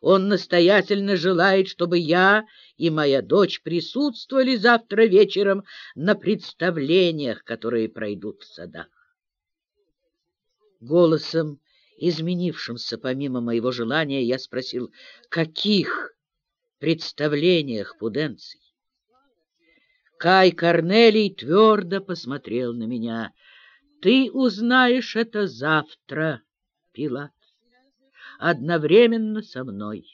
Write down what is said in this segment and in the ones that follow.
Он настоятельно желает, чтобы я и моя дочь присутствовали завтра вечером на представлениях, которые пройдут в садах. Голосом, изменившимся помимо моего желания, я спросил, каких представлениях Пуденций? Кай Корнелий твердо посмотрел на меня. Ты узнаешь это завтра, Пилат, одновременно со мной.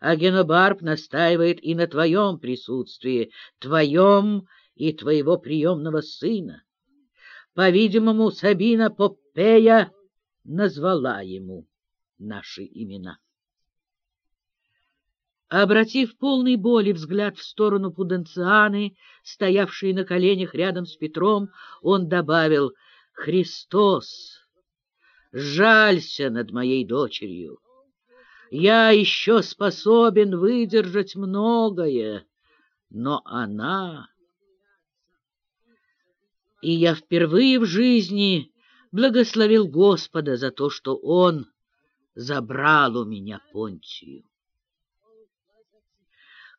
А Генобарб настаивает и на твоем присутствии, твоем и твоего приемного сына. По-видимому, Сабина Попея назвала ему наши имена. Обратив полный боли взгляд в сторону Пуденцианы, стоявшей на коленях рядом с Петром, он добавил «Христос, жалься над моей дочерью. Я еще способен выдержать многое, но она...» И я впервые в жизни благословил Господа за то, что Он забрал у меня Понтию.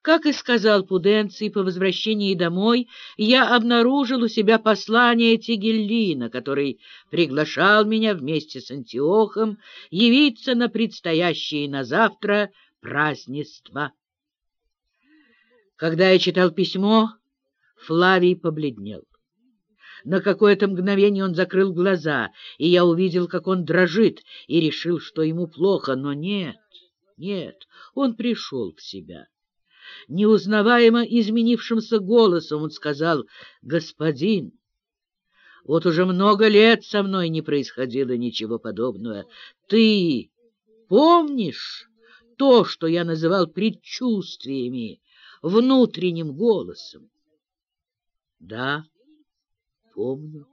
Как и сказал Пуденций, по возвращении домой я обнаружил у себя послание Тигеллина, который приглашал меня вместе с Антиохом явиться на предстоящее на завтра празднество. Когда я читал письмо, Флавий побледнел. На какое-то мгновение он закрыл глаза, и я увидел, как он дрожит, и решил, что ему плохо, но нет, нет, он пришел в себя. Неузнаваемо изменившимся голосом он сказал, «Господин, вот уже много лет со мной не происходило ничего подобного. Ты помнишь то, что я называл предчувствиями, внутренним голосом?» «Да, помню».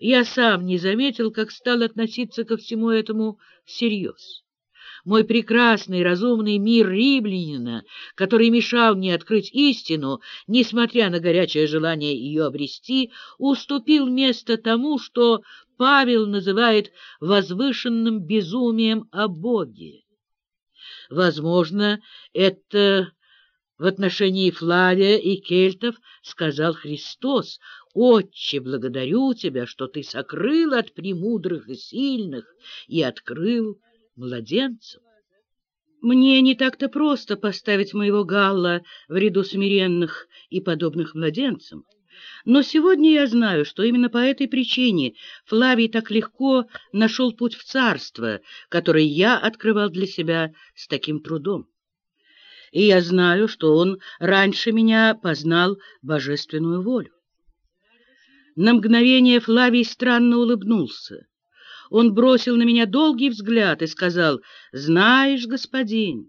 Я сам не заметил, как стал относиться ко всему этому всерьез мой прекрасный разумный мир римлянина, который мешал мне открыть истину, несмотря на горячее желание ее обрести, уступил место тому, что Павел называет возвышенным безумием о Боге. Возможно, это в отношении Флавия и кельтов сказал Христос, «Отче, благодарю тебя, что ты сокрыл от премудрых и сильных и открыл младенцем. Мне не так-то просто поставить моего Галла в ряду смиренных и подобных младенцам. Но сегодня я знаю, что именно по этой причине Флавий так легко нашел путь в царство, который я открывал для себя с таким трудом. И я знаю, что он раньше меня познал божественную волю. На мгновение Флавий странно улыбнулся. Он бросил на меня долгий взгляд и сказал, «Знаешь, господин,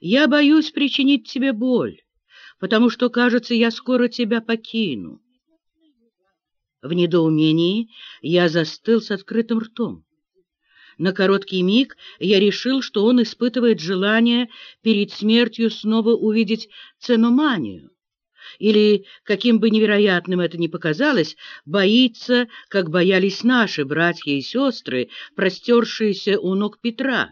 я боюсь причинить тебе боль, потому что, кажется, я скоро тебя покину». В недоумении я застыл с открытым ртом. На короткий миг я решил, что он испытывает желание перед смертью снова увидеть ценоманию или, каким бы невероятным это ни показалось, боится, как боялись наши братья и сестры, простершиеся у ног Петра,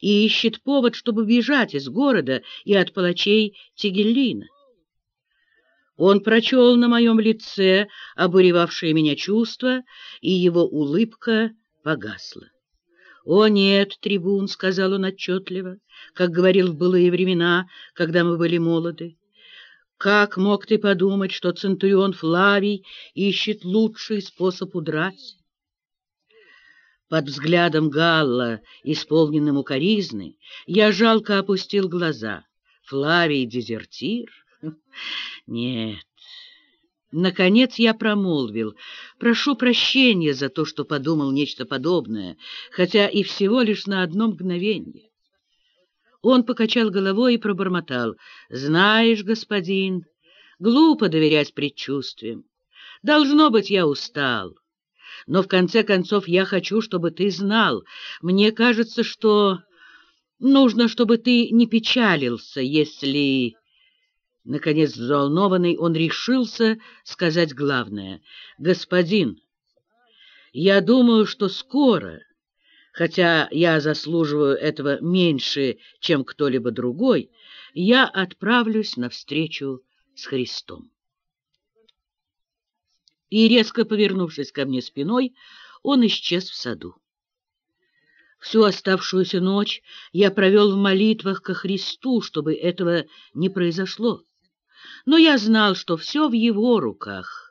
и ищет повод, чтобы бежать из города и от палачей Тигеллина. Он прочел на моем лице обуревавшее меня чувство, и его улыбка погасла. «О нет, трибун», — сказал он отчетливо, как говорил в былые времена, когда мы были молоды, как мог ты подумать, что Центурион Флавий ищет лучший способ удрать? Под взглядом Галла, исполненным укоризны, я жалко опустил глаза. Флавий дезертир? Нет. Наконец я промолвил. Прошу прощения за то, что подумал нечто подобное, хотя и всего лишь на одно мгновение. Он покачал головой и пробормотал. «Знаешь, господин, глупо доверять предчувствиям. Должно быть, я устал. Но в конце концов я хочу, чтобы ты знал. Мне кажется, что нужно, чтобы ты не печалился, если...» Наконец, взволнованный, он решился сказать главное. «Господин, я думаю, что скоро Хотя я заслуживаю этого меньше, чем кто-либо другой, я отправлюсь навстречу с Христом. И, резко повернувшись ко мне спиной, он исчез в саду. Всю оставшуюся ночь я провел в молитвах ко Христу, чтобы этого не произошло. Но я знал, что все в Его руках,